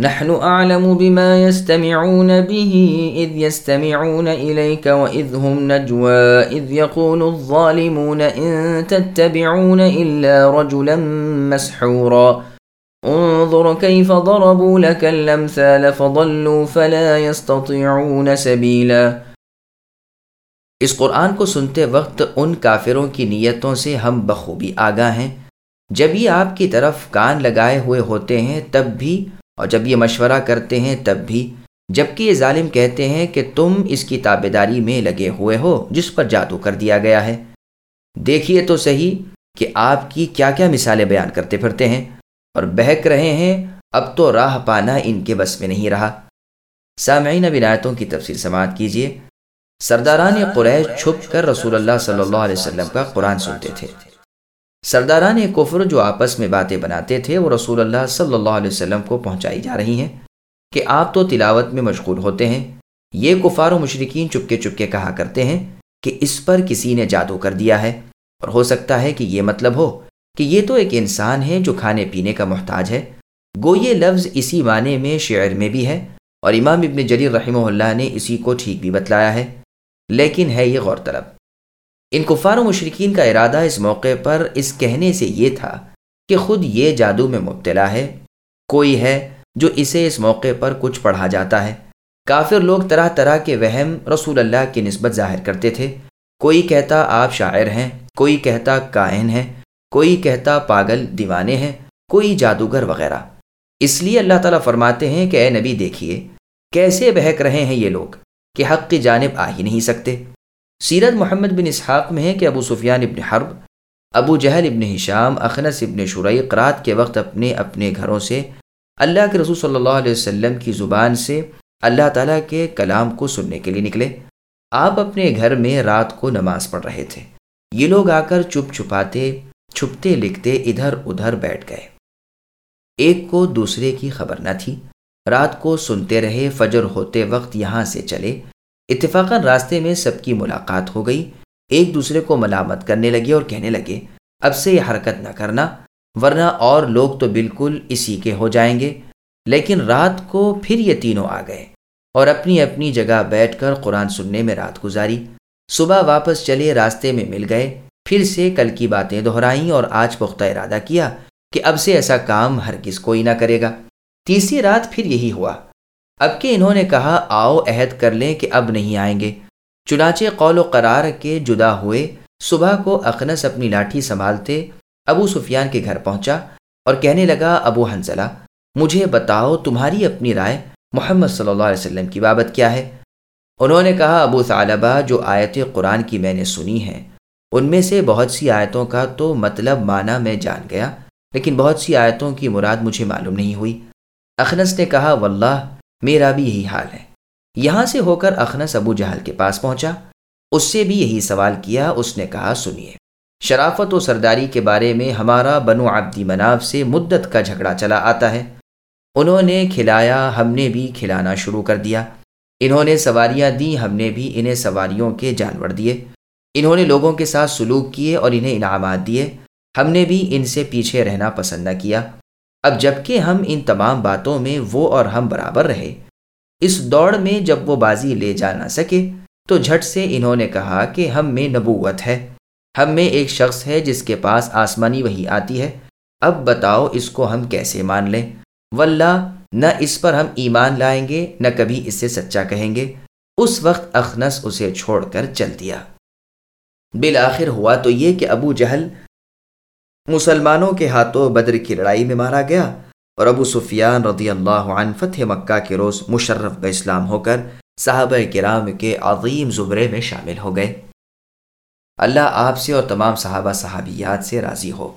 نحن أعلم بما يستمعون به إذ يستمعون إليك وإذ هم نجوى إذ يقول الظالمون إن تتبعون إلا رجلا مسحورا. انظر كيف ضربوا لك الأمثال فضلوا فلا يستطيعون سبيلا. اس قرآن کو سنتے وقت ان کافروں کی نیتوں سے ہم بخوبی آگاہ ہیں۔ جب یہ آپ کی طرف کان لگائے ہوئے ہوتے ہیں تب بھی اور جب یہ مشورہ کرتے ہیں تب بھی جبکہ یہ ظالم کہتے ہیں کہ تم اس کی تابے داری میں لگے ہوئے ہو، جس پر جادو کر دیا گیا ہے۔ دیکھیے تو صحیح کہ آپ کی کیا کیا مثالیں بیان کرتے پھرتے ہیں۔ اور بہک رہے ہیں، اب تو راہ پانا ان کے بس میں نہیں رہا۔ سامعین ونایتوں کی تفصیل سماعت کیجیے سرداران قریش چھپ کر رسول اللہ صلی اللہ علیہ وسلم کا قرآن سنتے تھے۔ سرداران کفر جو آپس میں باتیں بناتے تھے، وہ رسول اللہ صلی اللہ علیہ وسلم کو پہنچائی جا رہی ہیں کہ آپ تو تلاوت میں مشغول ہوتے ہیں۔ یہ کفار و مشرقین چپکے چپکے کہا کرتے ہیں کہ اس پر کسی نے جادو کر دیا ہے۔ اور ہو سکتا ہے کہ یہ مطلب ہو کہ یہ تو ایک انسان ہے جو کھانے پینے کا محتاج ہے۔ گو، یہ لفظ اسی معنی میں شعر میں بھی ہے اور امام ابن جریر رحمہ اللہ نے اسی کو ٹھیک بھی بتلایا ہے۔ لیکن ہے یہ غور طلب۔ ان کفار و مشرقین کا ارادہ اس موقع پر اس کہنے سے یہ تھا کہ خود یہ جادو میں مبتلا ہے، کوئی ہے جو اسے اس موقع پر کچھ پڑھا جاتا ہے۔ کافر لوگ طرح طرح کے وہم رسول اللہ کی نسبت ظاہر کرتے تھے۔ کوئی کہتا آپ شاعر ہیں، کوئی کہتا کائن ہیں، کوئی کہتا پاگل دیوانے ہیں، کوئی جادوگر وغیرہ۔ اس لیے اللہ تعالیٰ فرماتے ہیں کہ اے نبی دیکھیے، کیسے بہک رہے ہیں یہ لوگ کہ حق کی جانب آ ہی نہیں سکتے۔ سیرت محمد بن اسحاق میں ہے کہ ابو سفیان ابن حرب، ابو جہل ابن ہشام، اخنس ابن شرعی قرات کے وقت اپنے اپنے گھروں سے اللہ کے رسول صلی اللہ علیہ وسلم کی زبان سے اللہ تعالیٰ کے کلام کو سننے کے لیے نکلے۔ آپ اپنے گھر میں رات کو نماز پڑھ رہے تھے۔ یہ لوگ آ کر چپ چھپاتے، چھپتے لکھتے ادھر ادھر بیٹھ گئے۔ ایک کو دوسرے کی خبر نہ تھی۔ رات کو سنتے رہے، فجر ہوتے وقت یہاں سے چلے۔ اتفاقاً راستے میں سب کی ملاقات ہو گئی۔ ایک دوسرے کو ملامت کرنے لگے اور کہنے لگے، اب سے یہ حرکت نہ کرنا، ورنہ اور لوگ تو بالکل اسی کے ہو جائیں گے۔ لیکن رات کو پھر یہ تینوں آ گئے اور اپنی اپنی جگہ بیٹھ کر قرآن سننے میں رات گزاری۔ صبح واپس چلے راستے میں مل گئے۔ پھر سے کل کی باتیں دہرائیں اور آج پختہ ارادہ کیا کہ اب سے ایسا کام ہرگز کوئی نہ کرے گا۔ تیسری رات پھر یہی ہوا۔ اب کہ انہوں نے کہا، آؤ عہد کر لیں کہ اب نہیں آئیں گے. چنانچہ قول و قرار کے جدا ہوئے، صبح کو اخنس اپنی لاٹھی سنبھالتے، ابو سفیان کے گھر پہنچا اور کہنے لگا، ابو حنزلہ، مجھے بتاؤ تمہاری اپنی رائے محمد صلی اللہ علیہ وسلم کی بابت کیا ہے؟ انہوں نے کہا، ابو طالبہ جو آیت قرآن کی میں نے سنی ہیں، ان میں سے بہت سی آیتوں کا تو مطلب معنی میں جان گیا، لیکن بہت سی آیتوں کی مراد مجھے معلوم نہیں ہوئی۔ اخنس نے کہا، واللہ میرا بھی یہی حال ہے۔ یہاں سے ہو کر اخنس ابو جہل کے پاس پہنچا۔ اس سے بھی یہی سوال کیا، اس نے کہا، سنیے، شرافت و سرداری کے بارے میں ہمارا بنو عبدی مناف سے مدت کا جھگڑا چلا آتا ہے۔ انہوں نے کھلایا، ہم نے بھی کھلانا شروع کر دیا۔ انہوں نے سواریاں دیں، ہم نے بھی انہیں سواریوں کے جانور دیے۔ انہوں نے لوگوں کے ساتھ سلوک کیے اور انہیں انعامات دیے۔ ہم نے بھی ان سے پیچھے رہنا پسند نہ کیا۔ اب جبکہ ہم ان تمام باتوں میں وہ اور ہم برابر رہے، اس دوڑ میں جب وہ بازی لے جا نہ سکے، تو جھٹ سے انہوں نے کہا کہ ہم میں نبوت ہے، ہم میں ایک شخص ہے جس کے پاس آسمانی وہی آتی ہے۔ اب بتاؤ اس کو ہم کیسے مان لیں؟ واللہ، نہ اس پر ہم ایمان لائیں گے، نہ کبھی اسے سچا کہیں گے۔ اس وقت اخنس اسے چھوڑ کر چل دیا۔ بالآخر ہوا تو یہ کہ ابو جہل مسلمانوں کے ہاتھوں بدر کی لڑائی میں مارا گیا اور ابو سفیان رضی اللہ عنہ فتح مکہ کے روز مشرف بہ اسلام ہو کر صحابہ کرام کے عظیم زبرے میں شامل ہو گئے۔ اللہ آپ سے اور تمام صحابہ صحابیات سے راضی ہو۔